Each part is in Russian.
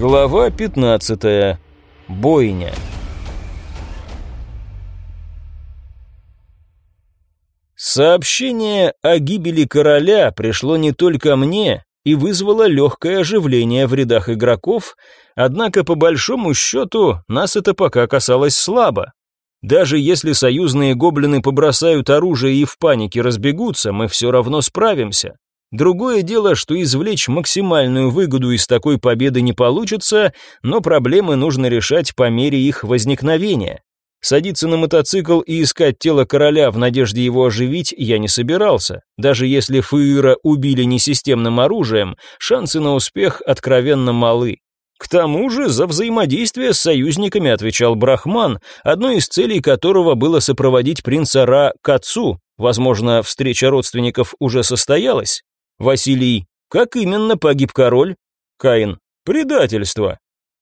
Глава 15. Бойня. Сообщение о гибели короля пришло не только мне и вызвало легкое оживление в рядах игроков, однако по большому счету нас это пока касалось слабо. Даже если союзные гоблины побросают оружие и в панике разбегутся, мы все равно справимся. Другое дело, что извлечь максимальную выгоду из такой победы не получится, но проблемы нужно решать по мере их возникновения. Садиться на мотоцикл и искать тело короля в надежде его оживить я не собирался. Даже если Фыира убили несистемным оружием, шансы на успех откровенно малы. К тому же за взаимодействие с союзниками отвечал Брахман, одной из целей которого было сопроводить принца Ра к отцу. Возможно, встреча родственников уже состоялась. Василий. Как именно погиб король? Каин. Предательство.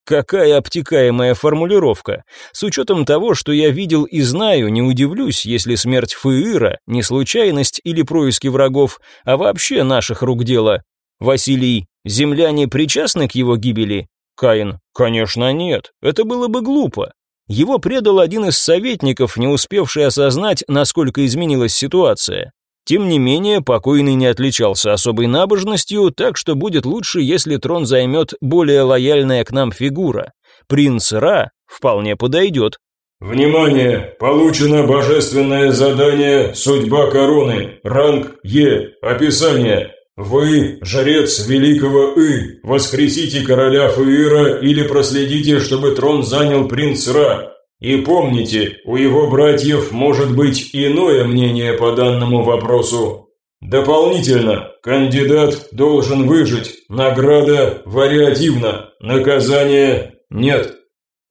Какая обтекаемая формулировка. С учетом того, что я видел и знаю, не удивлюсь, если смерть Фыира не случайность или происки врагов, а вообще наших рук дело. Василий. Земляне причастны к его гибели? Каин. Конечно, нет. Это было бы глупо. Его предал один из советников, не успевший осознать, насколько изменилась ситуация. Тем не менее, покойный не отличался особой набожностью, так что будет лучше, если трон займет более лояльная к нам фигура. Принц Ра вполне подойдет. «Внимание! Получено божественное задание «Судьба короны». Ранг Е. Описание. Вы, жрец великого И, воскресите короля Фаира или проследите, чтобы трон занял принц Ра. И помните, у его братьев может быть иное мнение по данному вопросу. Дополнительно, кандидат должен выжить, награда вариативна, наказание нет.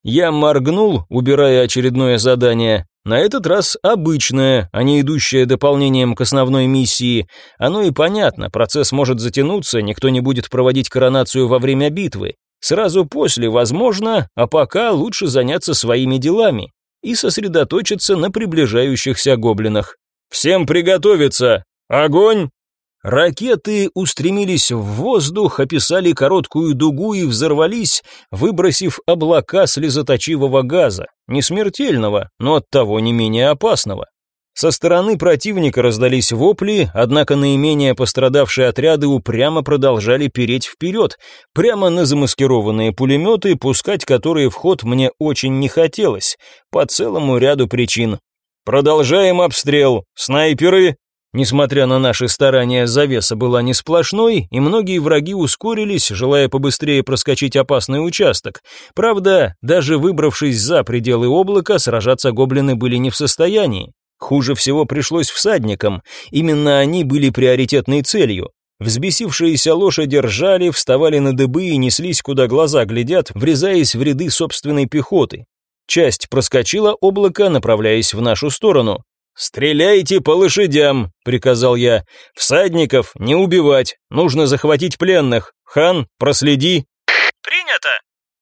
Я моргнул, убирая очередное задание. На этот раз обычное, а не идущее дополнением к основной миссии. Оно и понятно, процесс может затянуться, никто не будет проводить коронацию во время битвы. Сразу после, возможно, а пока лучше заняться своими делами и сосредоточиться на приближающихся гоблинах. «Всем приготовиться! Огонь!» Ракеты устремились в воздух, описали короткую дугу и взорвались, выбросив облака слезоточивого газа, не смертельного, но оттого не менее опасного. Со стороны противника раздались вопли, однако наименее пострадавшие отряды упрямо продолжали переть вперед, прямо на замаскированные пулеметы, пускать которые в ход мне очень не хотелось, по целому ряду причин. «Продолжаем обстрел! Снайперы!» Несмотря на наши старания, завеса была не сплошной, и многие враги ускорились, желая побыстрее проскочить опасный участок. Правда, даже выбравшись за пределы облака, сражаться гоблины были не в состоянии. Хуже всего пришлось всадникам, именно они были приоритетной целью. Взбесившиеся лошади ржали, вставали на дыбы и неслись, куда глаза глядят, врезаясь в ряды собственной пехоты. Часть проскочила облако, направляясь в нашу сторону. «Стреляйте по лошадям», — приказал я. «Всадников не убивать, нужно захватить пленных. Хан, проследи». «Принято»,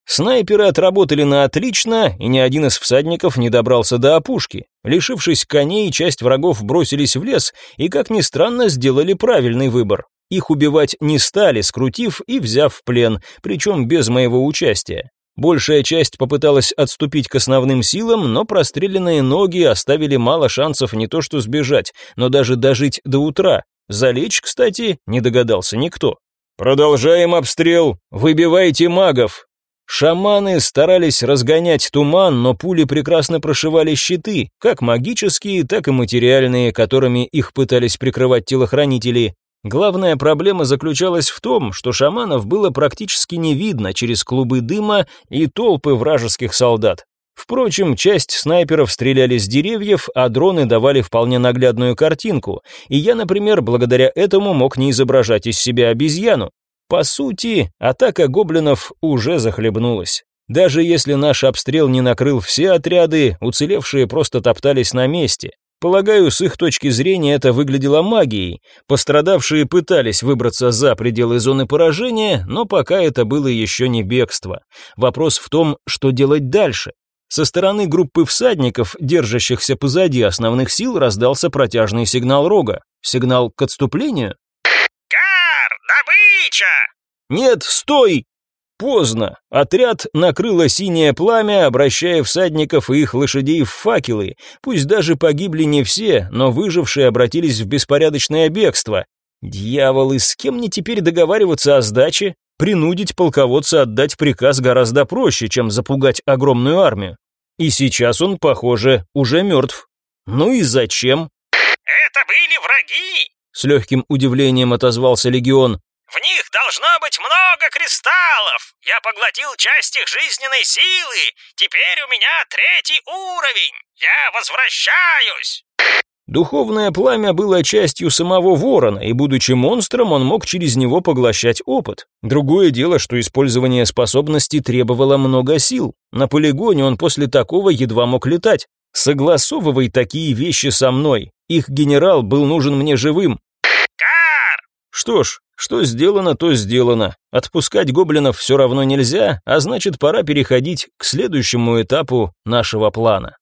Снайперы отработали на отлично, и ни один из всадников не добрался до опушки. Лишившись коней, часть врагов бросились в лес и, как ни странно, сделали правильный выбор. Их убивать не стали, скрутив и взяв в плен, причем без моего участия. Большая часть попыталась отступить к основным силам, но простреленные ноги оставили мало шансов не то что сбежать, но даже дожить до утра. Залечь, кстати, не догадался никто. «Продолжаем обстрел! Выбивайте магов!» Шаманы старались разгонять туман, но пули прекрасно прошивали щиты, как магические, так и материальные, которыми их пытались прикрывать телохранители. Главная проблема заключалась в том, что шаманов было практически не видно через клубы дыма и толпы вражеских солдат. Впрочем, часть снайперов стреляли с деревьев, а дроны давали вполне наглядную картинку, и я, например, благодаря этому мог не изображать из себя обезьяну. По сути, атака гоблинов уже захлебнулась. Даже если наш обстрел не накрыл все отряды, уцелевшие просто топтались на месте. Полагаю, с их точки зрения это выглядело магией. Пострадавшие пытались выбраться за пределы зоны поражения, но пока это было еще не бегство. Вопрос в том, что делать дальше. Со стороны группы всадников, держащихся позади основных сил, раздался протяжный сигнал рога. Сигнал к отступлению? «Кар! Добыча!» «Нет, стой!» Поздно. Отряд накрыло синее пламя, обращая всадников и их лошадей в факелы. Пусть даже погибли не все, но выжившие обратились в беспорядочное бегство. Дьяволы, с кем мне теперь договариваться о сдаче? Принудить полководца отдать приказ гораздо проще, чем запугать огромную армию. И сейчас он, похоже, уже мертв. Ну и зачем? «Это были враги!» С легким удивлением отозвался легион. В них должно быть много кристаллов. Я поглотил часть их жизненной силы. Теперь у меня третий уровень. Я возвращаюсь. Духовное пламя было частью самого ворона, и, будучи монстром, он мог через него поглощать опыт. Другое дело, что использование способности требовало много сил. На полигоне он после такого едва мог летать. Согласовывай такие вещи со мной. Их генерал был нужен мне живым. Кар! Что ж, что сделано, то сделано. Отпускать гоблинов все равно нельзя, а значит, пора переходить к следующему этапу нашего плана.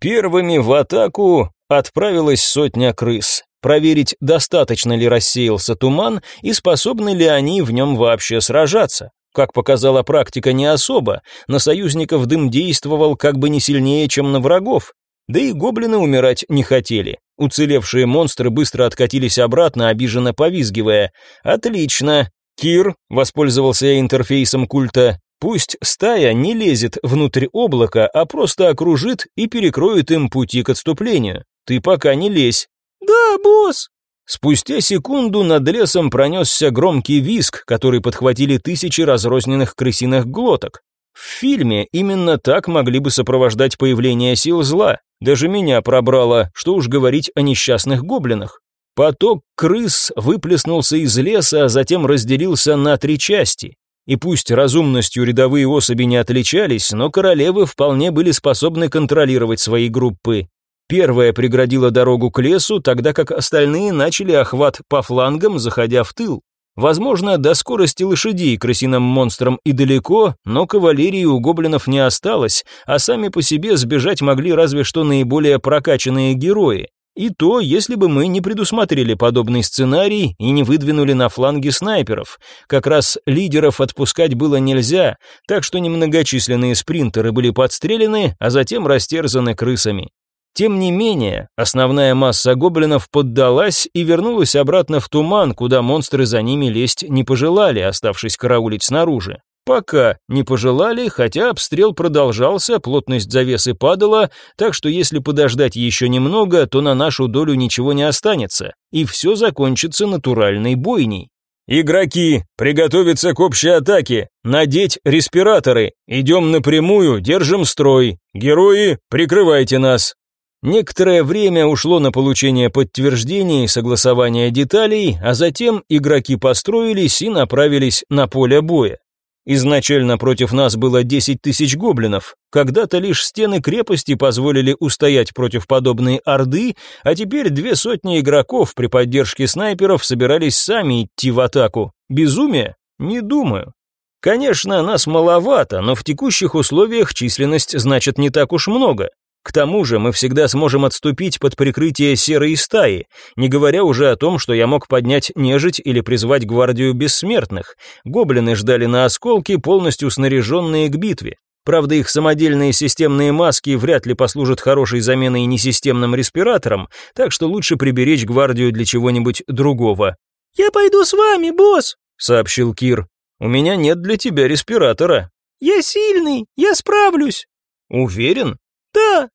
Первыми в атаку отправилась сотня крыс. Проверить, достаточно ли рассеялся туман и способны ли они в нем вообще сражаться. Как показала практика, не особо. На союзников дым действовал как бы не сильнее, чем на врагов. Да и гоблины умирать не хотели. Уцелевшие монстры быстро откатились обратно, обиженно повизгивая. «Отлично!» Кир воспользовался интерфейсом культа. Пусть стая не лезет внутрь облака, а просто окружит и перекроет им пути к отступлению. Ты пока не лезь. Да, босс. Спустя секунду над лесом пронесся громкий визг, который подхватили тысячи разрозненных крысиных глоток. В фильме именно так могли бы сопровождать появление сил зла. Даже меня пробрало, что уж говорить о несчастных гоблинах. Поток крыс выплеснулся из леса, а затем разделился на три части. И пусть разумностью рядовые особи не отличались, но королевы вполне были способны контролировать свои группы. Первая преградила дорогу к лесу, тогда как остальные начали охват по флангам, заходя в тыл. Возможно, до скорости лошадей крысиным монстрам и далеко, но кавалерии у гоблинов не осталось, а сами по себе сбежать могли разве что наиболее прокачанные герои. И то, если бы мы не предусмотрели подобный сценарий и не выдвинули на фланге снайперов. Как раз лидеров отпускать было нельзя, так что немногочисленные спринтеры были подстрелены, а затем растерзаны крысами. Тем не менее, основная масса гоблинов поддалась и вернулась обратно в туман, куда монстры за ними лезть не пожелали, оставшись караулить снаружи. Пока не пожелали, хотя обстрел продолжался, плотность завесы падала, так что если подождать еще немного, то на нашу долю ничего не останется, и все закончится натуральной бойней. «Игроки, приготовиться к общей атаке, надеть респираторы, идем напрямую, держим строй, герои, прикрывайте нас, Некоторое время ушло на получение подтверждений и согласование деталей, а затем игроки построились и направились на поле боя. Изначально против нас было 10 тысяч гоблинов. Когда-то лишь стены крепости позволили устоять против подобной орды, а теперь две сотни игроков при поддержке снайперов собирались сами идти в атаку. Безумие? Не думаю. Конечно, нас маловато, но в текущих условиях численность значит не так уж много. К тому же мы всегда сможем отступить под прикрытие серой стаи, не говоря уже о том, что я мог поднять нежить или призвать гвардию бессмертных. Гоблины ждали на осколки, полностью снаряженные к битве. Правда, их самодельные системные маски вряд ли послужат хорошей заменой несистемным респираторам, так что лучше приберечь гвардию для чего-нибудь другого. «Я пойду с вами, босс», — сообщил Кир. «У меня нет для тебя респиратора». «Я сильный, я справлюсь». «Уверен?» «Да».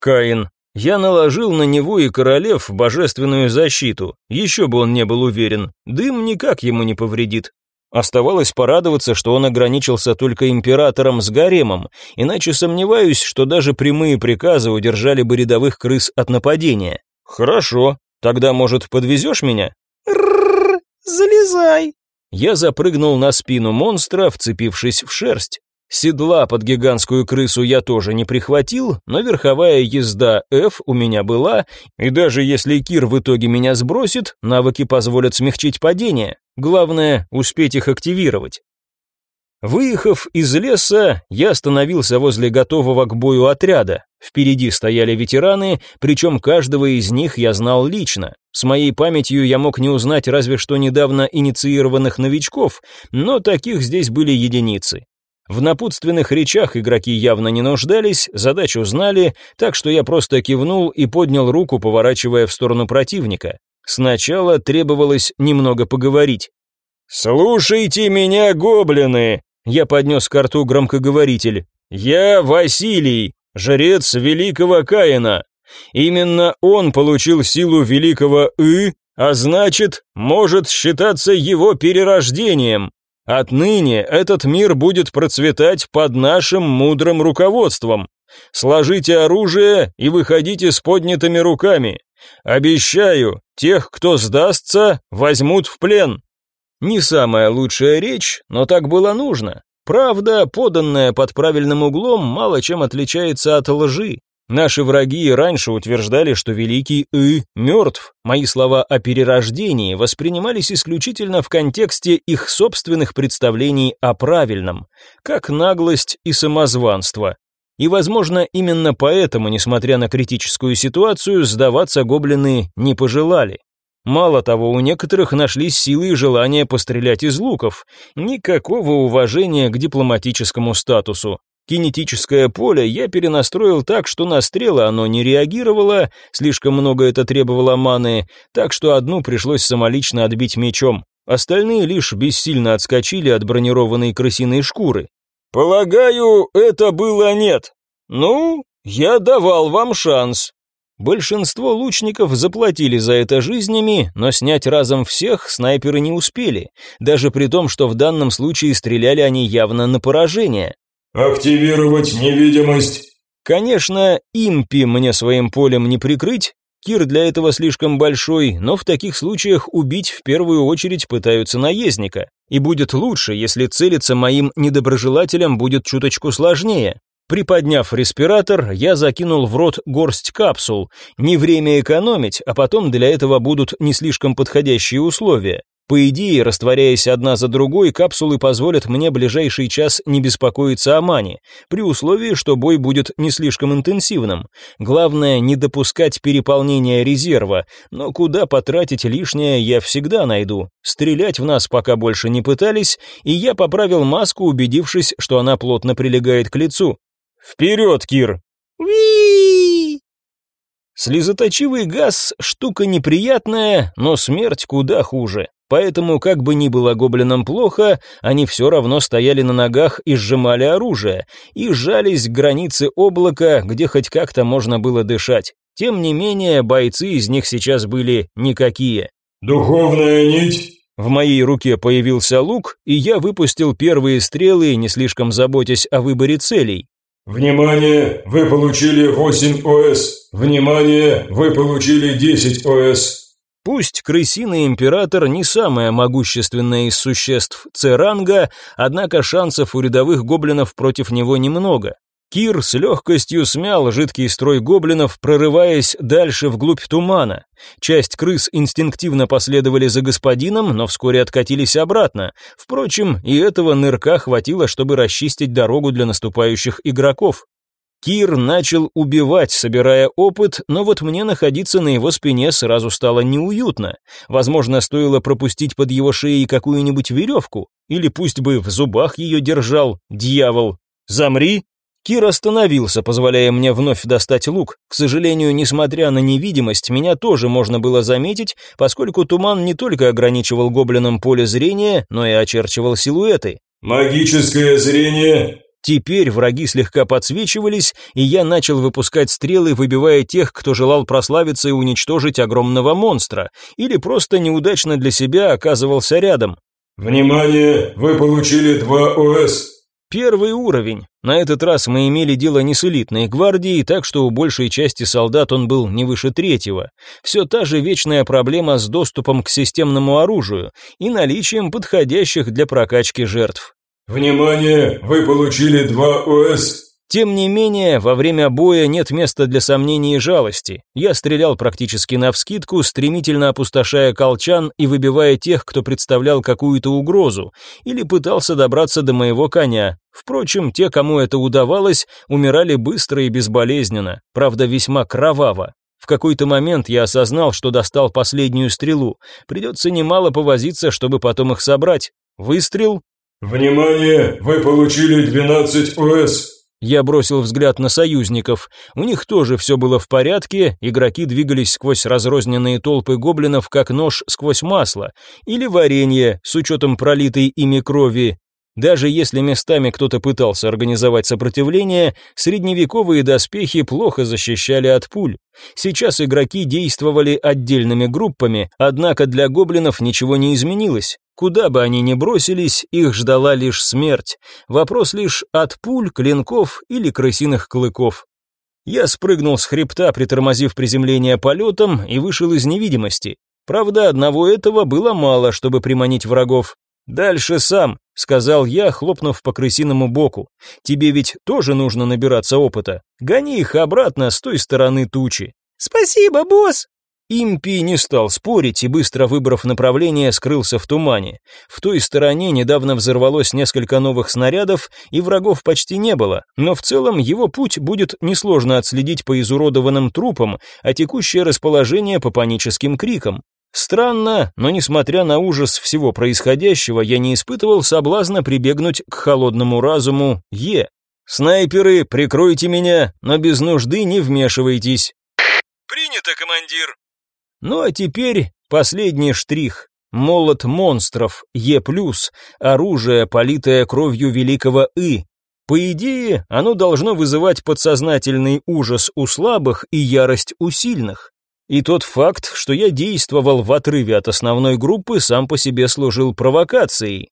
«Каин, я наложил на него и королев божественную защиту. Еще бы он не был уверен. Дым никак ему не повредит. Оставалось порадоваться, что он ограничился только императором с гаремом, иначе сомневаюсь, что даже прямые приказы удержали бы рядовых крыс от нападения. Хорошо, тогда, может, подвезешь меня? Залезай. Я запрыгнул на спину монстра, вцепившись в шерсть. Седла под гигантскую крысу я тоже не прихватил, но верховая езда F у меня была, и даже если Кир в итоге меня сбросит, навыки позволят смягчить падение. Главное, успеть их активировать. Выехав из леса, я остановился возле готового к бою отряда. Впереди стояли ветераны, причем каждого из них я знал лично. С моей памятью я мог не узнать разве что недавно инициированных новичков, но таких здесь были единицы. В напутственных речах игроки явно не нуждались, задачу знали, так что я просто кивнул и поднял руку, поворачивая в сторону противника. Сначала требовалось немного поговорить. «Слушайте меня, гоблины!» Я поднес к рту громкоговоритель. «Я Василий, жрец великого Каина. Именно он получил силу великого И, а значит, может считаться его перерождением. Отныне этот мир будет процветать под нашим мудрым руководством. Сложите оружие и выходите с поднятыми руками. Обещаю, тех, кто сдастся, возьмут в плен. Не самая лучшая речь, но так было нужно. Правда, поданная под правильным углом, мало чем отличается от лжи. Наши враги раньше утверждали, что великий И мертв. Мои слова о перерождении воспринимались исключительно в контексте их собственных представлений о правильном, как наглость и самозванство. И, возможно, именно поэтому, несмотря на критическую ситуацию, сдаваться гоблины не пожелали. Мало того, у некоторых нашлись силы и желание пострелять из луков. Никакого уважения к дипломатическому статусу. Кинетическое поле я перенастроил так, что на стрелы оно не реагировало, слишком много это требовало маны, так что одну пришлось самолично отбить мечом. Остальные лишь бессильно отскочили от бронированной крысиной шкуры. «Полагаю, это было нет. Ну, я давал вам шанс». Большинство лучников заплатили за это жизнями, но снять разом всех снайперы не успели, даже при том, что в данном случае стреляли они явно на поражение. «Активировать невидимость!» Конечно, импи мне своим полем не прикрыть, Кир для этого слишком большой, но в таких случаях убить в первую очередь пытаются наездника. И будет лучше, если целиться моим недоброжелателям будет чуточку сложнее. Приподняв респиратор, я закинул в рот горсть капсул. Не время экономить, а потом для этого будут не слишком подходящие условия. По идее, растворяясь одна за другой, капсулы позволят мне ближайший час не беспокоиться о мане, при условии, что бой будет не слишком интенсивным. Главное, не допускать переполнения резерва, но куда потратить лишнее я всегда найду. Стрелять в нас пока больше не пытались, и я поправил маску, убедившись, что она плотно прилегает к лицу. «Вперед, Кир!» Уи! Слезоточивый газ – штука неприятная, но смерть куда хуже. Поэтому, как бы ни было гоблинам плохо, они все равно стояли на ногах и сжимали оружие, и сжались к границе облака, где хоть как-то можно было дышать. Тем не менее, бойцы из них сейчас были никакие. «Духовная нить!» В моей руке появился лук, и я выпустил первые стрелы, не слишком заботясь о выборе целей. «Внимание! Вы получили 8 ОС! Внимание! Вы получили 10 ОС!» Пусть крысиный император не самое могущественное из существ Церанга, однако шансов у рядовых гоблинов против него немного. Кир с легкостью смял жидкий строй гоблинов, прорываясь дальше вглубь тумана. Часть крыс инстинктивно последовали за господином, но вскоре откатились обратно. Впрочем, и этого нырка хватило, чтобы расчистить дорогу для наступающих игроков. Кир начал убивать, собирая опыт, но вот мне находиться на его спине сразу стало неуютно. Возможно, стоило пропустить под его шеей какую-нибудь веревку, или пусть бы в зубах ее держал, дьявол. «Замри!» Кир остановился, позволяя мне вновь достать лук. К сожалению, несмотря на невидимость, меня тоже можно было заметить, поскольку туман не только ограничивал гоблинам поле зрения, но и очерчивал силуэты. «Магическое зрение!» Теперь враги слегка подсвечивались, и я начал выпускать стрелы, выбивая тех, кто желал прославиться и уничтожить огромного монстра, или просто неудачно для себя оказывался рядом. «Внимание! Вы получили 2 ОС!» Первый уровень. На этот раз мы имели дело не с элитной гвардией, так что у большей части солдат он был не выше третьего. Все та же вечная проблема с доступом к системному оружию и наличием подходящих для прокачки жертв. «Внимание! Вы получили 2 ОС!» Тем не менее, во время боя нет места для сомнений и жалости. Я стрелял практически навскидку, стремительно опустошая колчан и выбивая тех, кто представлял какую-то угрозу, или пытался добраться до моего коня. Впрочем, те, кому это удавалось, умирали быстро и безболезненно, правда, весьма кроваво. В какой-то момент я осознал, что достал последнюю стрелу. Придется немало повозиться, чтобы потом их собрать. Выстрел. «Внимание! Вы получили 12 ОС!» Я бросил взгляд на союзников. У них тоже все было в порядке, игроки двигались сквозь разрозненные толпы гоблинов, как нож сквозь масло, или варенье, с учетом пролитой ими крови. Даже если местами кто-то пытался организовать сопротивление, средневековые доспехи плохо защищали от пуль. Сейчас игроки действовали отдельными группами, однако для гоблинов ничего не изменилось. Куда бы они ни бросились, их ждала лишь смерть. Вопрос лишь от пуль, клинков или крысиных клыков. Я спрыгнул с хребта, притормозив приземление полетом, и вышел из невидимости. Правда, одного этого было мало, чтобы приманить врагов. «Дальше сам», — сказал я, хлопнув по крысиному боку. «Тебе ведь тоже нужно набираться опыта. Гони их обратно с той стороны тучи». «Спасибо, босс!» Импи не стал спорить и, быстро выбрав направление, скрылся в тумане. В той стороне недавно взорвалось несколько новых снарядов, и врагов почти не было, но в целом его путь будет несложно отследить по изуродованным трупам, а текущее расположение по паническим крикам. Странно, но несмотря на ужас всего происходящего, я не испытывал соблазна прибегнуть к холодному разуму Е. «Снайперы, прикройте меня, но без нужды не вмешивайтесь». «Принято, командир», ну а теперь последний штрих. Молот монстров, Е+, оружие, политое кровью великого И. По идее, оно должно вызывать подсознательный ужас у слабых и ярость у сильных. И тот факт, что я действовал в отрыве от основной группы, сам по себе служил провокацией.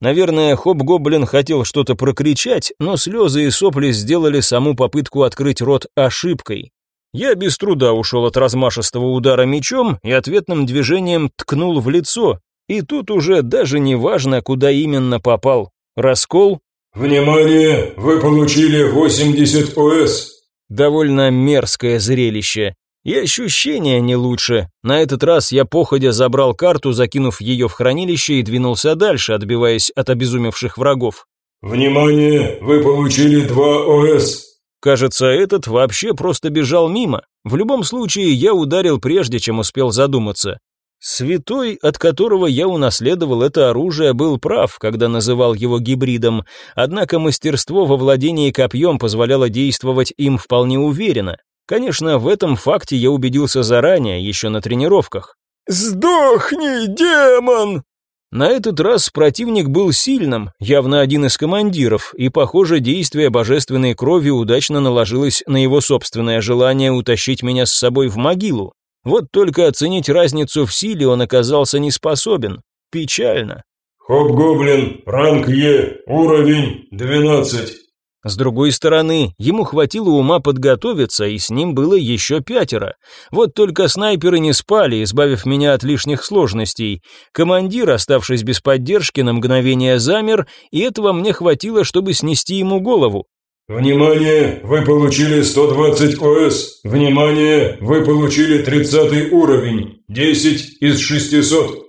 Наверное, Хоп-Гоблин хотел что-то прокричать, но слезы и сопли сделали саму попытку открыть рот ошибкой. Я без труда ушел от размашистого удара мечом и ответным движением ткнул в лицо. И тут уже даже не важно, куда именно попал. Раскол. «Внимание! Вы получили 80 ОС!» Довольно мерзкое зрелище. И ощущения не лучше. На этот раз я походя забрал карту, закинув ее в хранилище и двинулся дальше, отбиваясь от обезумевших врагов. «Внимание! Вы получили 2 ОС!» Кажется, этот вообще просто бежал мимо. В любом случае, я ударил прежде, чем успел задуматься. Святой, от которого я унаследовал это оружие, был прав, когда называл его гибридом, однако мастерство во владении копьем позволяло действовать им вполне уверенно. Конечно, в этом факте я убедился заранее, еще на тренировках. «Сдохни, демон!» На этот раз противник был сильным, явно один из командиров, и, похоже, действие божественной крови удачно наложилось на его собственное желание утащить меня с собой в могилу. Вот только оценить разницу в силе он оказался не способен. Печально. «Хоп-гоблин, ранг Е, уровень 12». С другой стороны, ему хватило ума подготовиться, и с ним было еще пятеро. Вот только снайперы не спали, избавив меня от лишних сложностей. Командир, оставшись без поддержки, на мгновение замер, и этого мне хватило, чтобы снести ему голову. «Внимание! Вы получили 120 ОС! Внимание! Вы получили 30 уровень! 10 из 600!»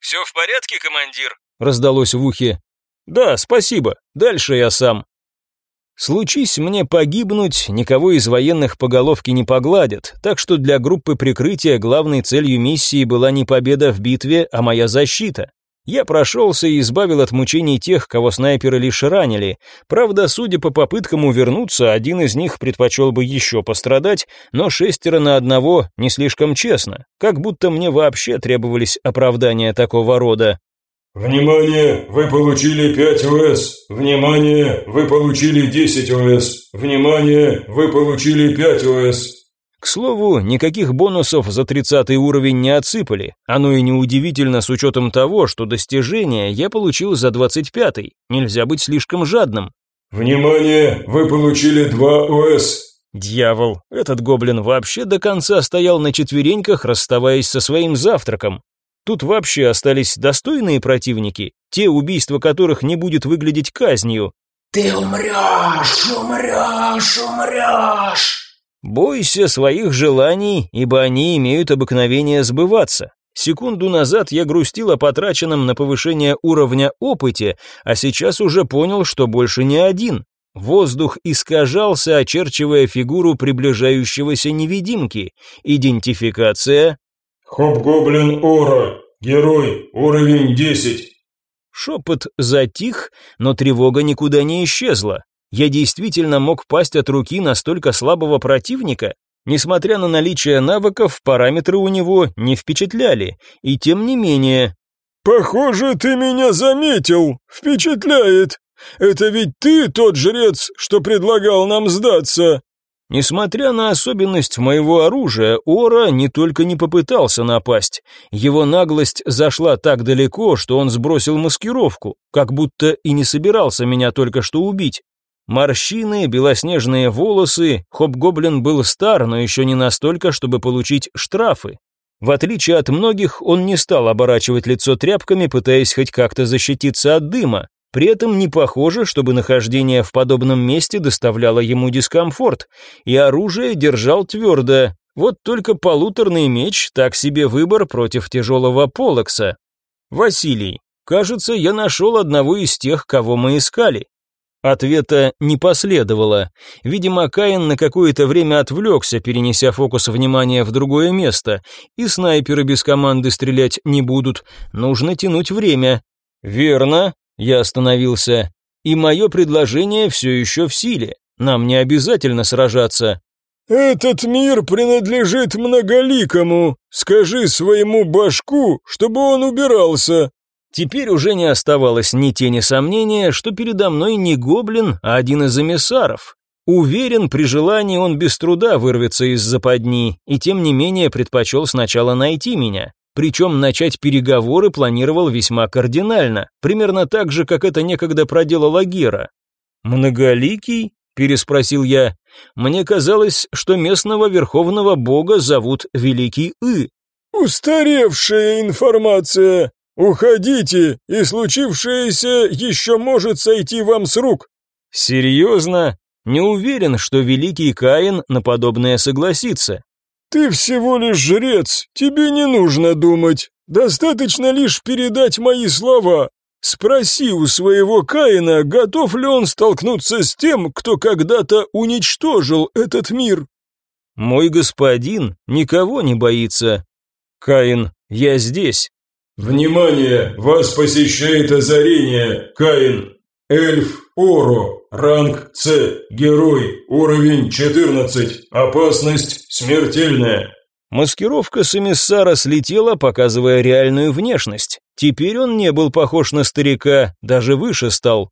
«Все в порядке, командир?» раздалось в ухе. «Да, спасибо. Дальше я сам». Случись мне погибнуть, никого из военных по головке не погладят, так что для группы прикрытия главной целью миссии была не победа в битве, а моя защита. Я прошелся и избавил от мучений тех, кого снайперы лишь ранили. Правда, судя по попыткам увернуться, один из них предпочел бы еще пострадать, но шестеро на одного не слишком честно, как будто мне вообще требовались оправдания такого рода. «Внимание! Вы получили 5 ОС! Внимание! Вы получили 10 ОС! Внимание! Вы получили 5 ОС!» К слову, никаких бонусов за 30 уровень не отсыпали. Оно и неудивительно с учетом того, что достижение я получил за 25 -й. Нельзя быть слишком жадным. «Внимание! Вы получили 2 ОС!» Дьявол, этот гоблин вообще до конца стоял на четвереньках, расставаясь со своим завтраком. Тут вообще остались достойные противники, те убийства которых не будет выглядеть казнью. «Ты умрешь, умрешь, умрешь!» Бойся своих желаний, ибо они имеют обыкновение сбываться. Секунду назад я грустил о потраченном на повышение уровня опыте, а сейчас уже понял, что больше не один. Воздух искажался, очерчивая фигуру приближающегося невидимки. Идентификация. Хоп-гоблин Ора. Герой. Уровень 10. Шепот затих, но тревога никуда не исчезла. Я действительно мог пасть от руки настолько слабого противника? Несмотря на наличие навыков, параметры у него не впечатляли, и тем не менее... «Похоже, ты меня заметил. Впечатляет. Это ведь ты тот жрец, что предлагал нам сдаться». Несмотря на особенность моего оружия, Ора не только не попытался напасть. Его наглость зашла так далеко, что он сбросил маскировку, как будто и не собирался меня только что убить. Морщины, белоснежные волосы, Хоп-Гоблин был стар, но еще не настолько, чтобы получить штрафы. В отличие от многих, он не стал оборачивать лицо тряпками, пытаясь хоть как-то защититься от дыма. При этом не похоже, чтобы нахождение в подобном месте доставляло ему дискомфорт, и оружие держал твердо. Вот только полуторный меч – так себе выбор против тяжелого полокса. Василий, кажется, я нашел одного из тех, кого мы искали. Ответа не последовало. Видимо, Каин на какое-то время отвлекся, перенеся фокус внимания в другое место, и снайперы без команды стрелять не будут. Нужно тянуть время. Верно, я остановился. И мое предложение все еще в силе. Нам не обязательно сражаться. «Этот мир принадлежит многоликому. Скажи своему башку, чтобы он убирался», Теперь уже не оставалось ни тени сомнения, что передо мной не гоблин, а один из эмиссаров. Уверен, при желании он без труда вырвется из западни, и тем не менее предпочел сначала найти меня. Причем начать переговоры планировал весьма кардинально, примерно так же, как это некогда проделала Гера. «Многоликий?» – переспросил я. «Мне казалось, что местного верховного бога зовут Великий И». «Устаревшая информация», «Уходите, и случившееся еще может сойти вам с рук». «Серьезно? Не уверен, что великий Каин на подобное согласится». «Ты всего лишь жрец, тебе не нужно думать. Достаточно лишь передать мои слова. Спроси у своего Каина, готов ли он столкнуться с тем, кто когда-то уничтожил этот мир». «Мой господин никого не боится. Каин, я здесь». «Внимание! Вас посещает озарение! Каин! Эльф Оро! Ранг С! Герой! Уровень 14! Опасность смертельная!» Маскировка с эмиссара слетела, показывая реальную внешность. Теперь он не был похож на старика, даже выше стал.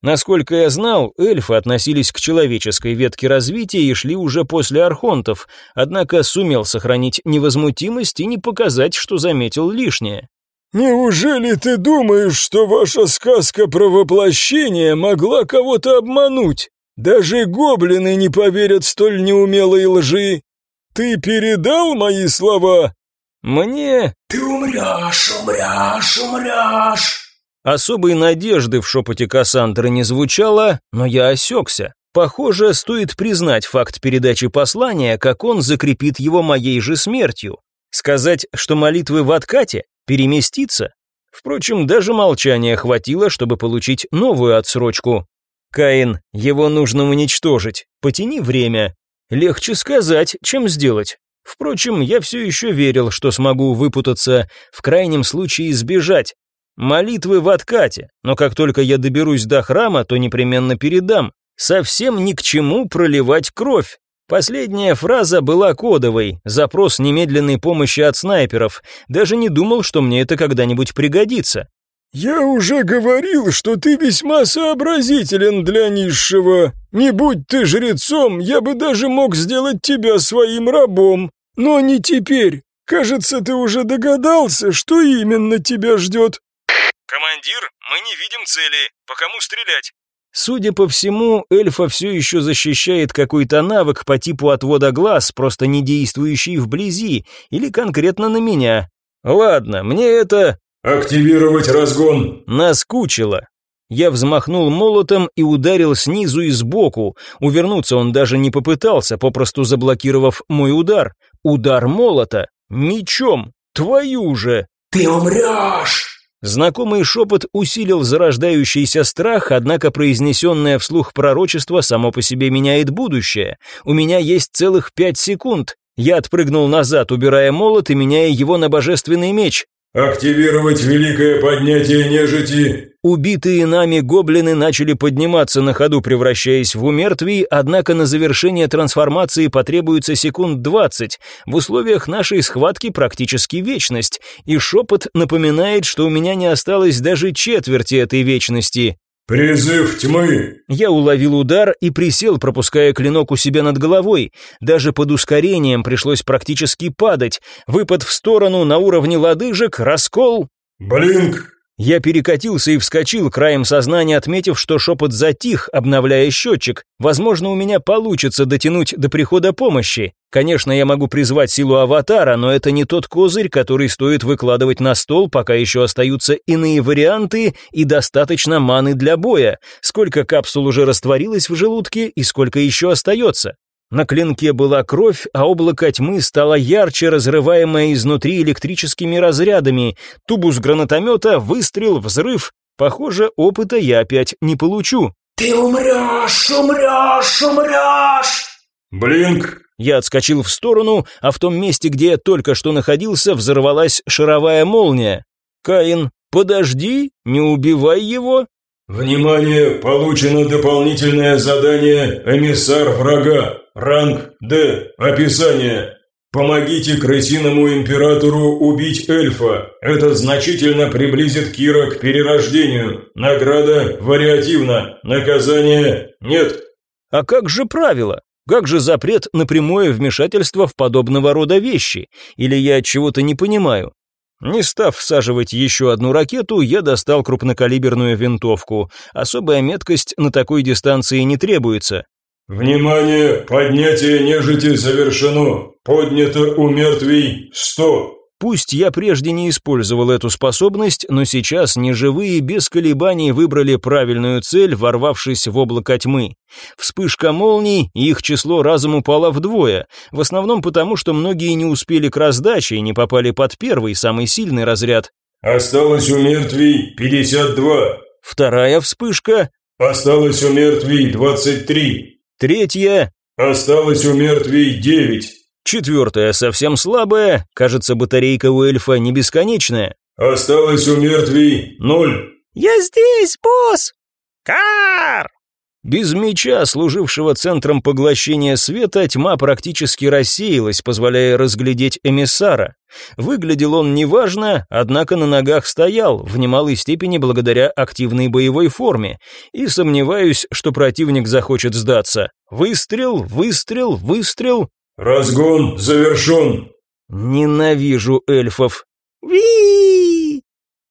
Насколько я знал, эльфы относились к человеческой ветке развития и шли уже после архонтов, однако сумел сохранить невозмутимость и не показать, что заметил лишнее. «Неужели ты думаешь, что ваша сказка про воплощение могла кого-то обмануть? Даже гоблины не поверят столь неумелой лжи. Ты передал мои слова?» «Мне...» «Ты умрешь, умрешь, умрешь!» Особой надежды в шепоте Кассандры не звучало, но я осекся. Похоже, стоит признать факт передачи послания, как он закрепит его моей же смертью. Сказать, что молитвы в откате? Переместиться? Впрочем, даже молчания хватило, чтобы получить новую отсрочку. Каин, его нужно уничтожить. Потяни время. Легче сказать, чем сделать. Впрочем, я все еще верил, что смогу выпутаться, в крайнем случае избежать. Молитвы в откате, но как только я доберусь до храма, то непременно передам. Совсем ни к чему проливать кровь. Последняя фраза была кодовой, запрос немедленной помощи от снайперов. Даже не думал, что мне это когда-нибудь пригодится. «Я уже говорил, что ты весьма сообразителен для низшего. Не будь ты жрецом, я бы даже мог сделать тебя своим рабом. Но не теперь. Кажется, ты уже догадался, что именно тебя ждет». «Командир, мы не видим цели. По кому стрелять?» Судя по всему, эльфа все еще защищает какой-то навык по типу отвода глаз, просто не действующий вблизи, или конкретно на меня. Ладно, мне это... «Активировать разгон!» Наскучило. Я взмахнул молотом и ударил снизу и сбоку. Увернуться он даже не попытался, попросту заблокировав мой удар. Удар молота. Мечом. Твою же! Ты умрешь! Знакомый шепот усилил зарождающийся страх, однако произнесенное вслух пророчество само по себе меняет будущее. У меня есть целых пять секунд. Я отпрыгнул назад, убирая молот и меняя его на божественный меч. «Активировать великое поднятие нежити!» Убитые нами гоблины начали подниматься на ходу, превращаясь в умертвий, однако на завершение трансформации потребуется секунд двадцать. В условиях нашей схватки практически вечность, и шепот напоминает, что у меня не осталось даже четверти этой вечности. «Призыв тьмы!» Я уловил удар и присел, пропуская клинок у себя над головой. Даже под ускорением пришлось практически падать. Выпад в сторону на уровне лодыжек, раскол. «Блинк!» Я перекатился и вскочил, краем сознания отметив, что шепот затих, обновляя счетчик. Возможно, у меня получится дотянуть до прихода помощи. Конечно, я могу призвать силу аватара, но это не тот козырь, который стоит выкладывать на стол, пока еще остаются иные варианты и достаточно маны для боя. Сколько капсул уже растворилось в желудке и сколько еще остается? На клинке была кровь, а облако тьмы стало ярче, разрываемое изнутри электрическими разрядами. Тубус гранатомета, выстрел, взрыв. Похоже, опыта я опять не получу. Ты умрешь, умрешь, умрешь! Блинк! Я отскочил в сторону, а в том месте, где я только что находился, взорвалась шаровая молния. Каин, подожди, не убивай его. Внимание! Получено дополнительное задание «Эмиссар врага». Ранг Д. Описание. Помогите крысиному императору убить эльфа. Это значительно приблизит Кира к перерождению. Награда вариативна. Наказание нет. А как же правило? Как же запрет на прямое вмешательство в подобного рода вещи? Или я чего-то не понимаю? Не став всаживать еще одну ракету, я достал крупнокалиберную винтовку. Особая меткость на такой дистанции не требуется. Внимание! Поднятие нежити завершено. Поднято у мертвей 100. Пусть я прежде не использовал эту способность, но сейчас неживые без колебаний выбрали правильную цель, ворвавшись в облако тьмы. Вспышка молний, и их число разом упало вдвое, в основном потому, что многие не успели к раздаче и не попали под первый, самый сильный разряд. Осталось у мертвей 52. Вторая вспышка. Осталось у мертвей 23. Третья. Осталось у мертвей 9. Четвертая совсем слабая, кажется, батарейка у эльфа не бесконечная. Осталось у мертвей 0. «Я здесь, босс!» Кар! Без меча, служившего центром поглощения света, тьма практически рассеялась, позволяя разглядеть эмиссара. Выглядел он неважно, однако на ногах стоял, в немалой степени благодаря активной боевой форме, и сомневаюсь, что противник захочет сдаться. Выстрел, выстрел, выстрел. Разгон завершен. Ненавижу эльфов. Ви!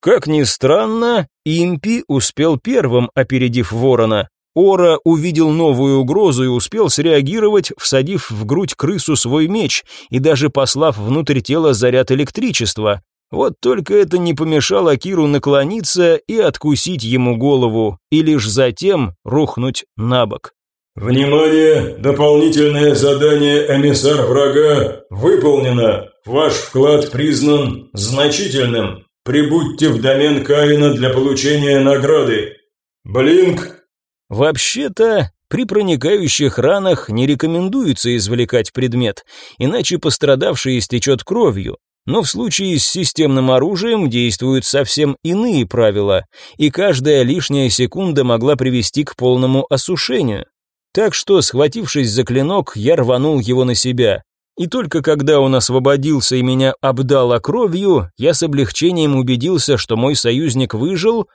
Как ни странно, Импи успел первым, опередив ворона. Ора увидел новую угрозу и успел среагировать, всадив в грудь крысу свой меч и даже послав внутрь тела заряд электричества. Вот только это не помешало Киру наклониться и откусить ему голову, и лишь затем рухнуть на бок. Внимание! Дополнительное задание «Эмиссар врага» выполнено. Ваш вклад признан значительным. Прибудьте в домен Каина для получения награды. Блинк Вообще-то, при проникающих ранах не рекомендуется извлекать предмет, иначе пострадавший истечет кровью. Но в случае с системным оружием действуют совсем иные правила, и каждая лишняя секунда могла привести к полному осушению. Так что, схватившись за клинок, я рванул его на себя. И только когда он освободился и меня обдало кровью, я с облегчением убедился, что мой союзник выжил,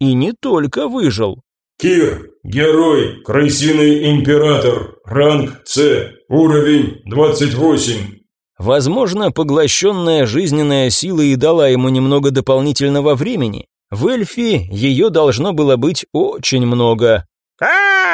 и не только выжил. Кир, герой, крысиный император, ранг С, уровень 28. Возможно, поглощенная жизненная сила и дала ему немного дополнительного времени. В эльфе ее должно было быть очень много. Кар!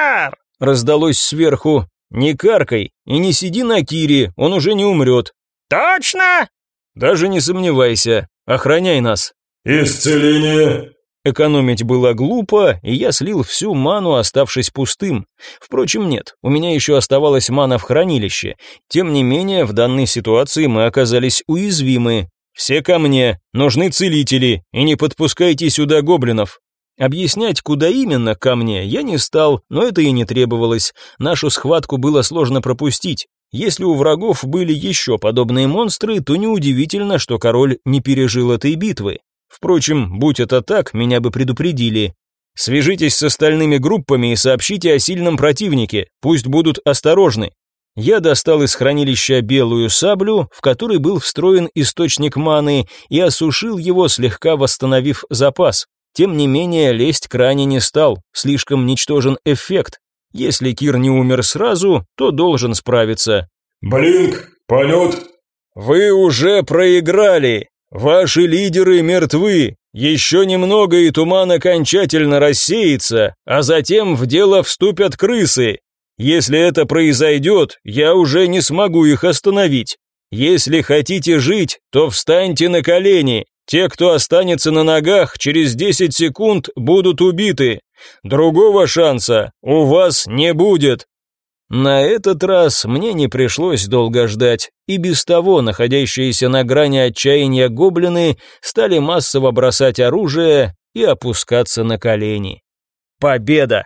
Раздалось сверху. «Не каркай и не сиди на Кире, он уже не умрет». Точно? «Даже не сомневайся, охраняй нас». Исцеление. Экономить было глупо, и я слил всю ману, оставшись пустым. Впрочем, нет, у меня еще оставалась мана в хранилище. Тем не менее, в данной ситуации мы оказались уязвимы. Все ко мне, нужны целители, и не подпускайте сюда гоблинов. Объяснять, куда именно ко мне, я не стал, но это и не требовалось. Нашу схватку было сложно пропустить. Если у врагов были еще подобные монстры, то неудивительно, что король не пережил этой битвы. Впрочем, будь это так, меня бы предупредили. Свяжитесь с остальными группами и сообщите о сильном противнике, пусть будут осторожны. Я достал из хранилища белую саблю, в которой был встроен источник маны, и осушил его, слегка восстановив запас. Тем не менее, лезть к ране не стал, слишком ничтожен эффект. Если Кир не умер сразу, то должен справиться. «Блинк, полет!» «Вы уже проиграли!» Ваши лидеры мертвы. Еще немного и туман окончательно рассеется, а затем в дело вступят крысы. Если это произойдет, я уже не смогу их остановить. Если хотите жить, то встаньте на колени. Те, кто останется на ногах, через 10 секунд будут убиты. Другого шанса у вас не будет. На этот раз мне не пришлось долго ждать, и без того находящиеся на грани отчаяния гоблины стали массово бросать оружие и опускаться на колени. Победа!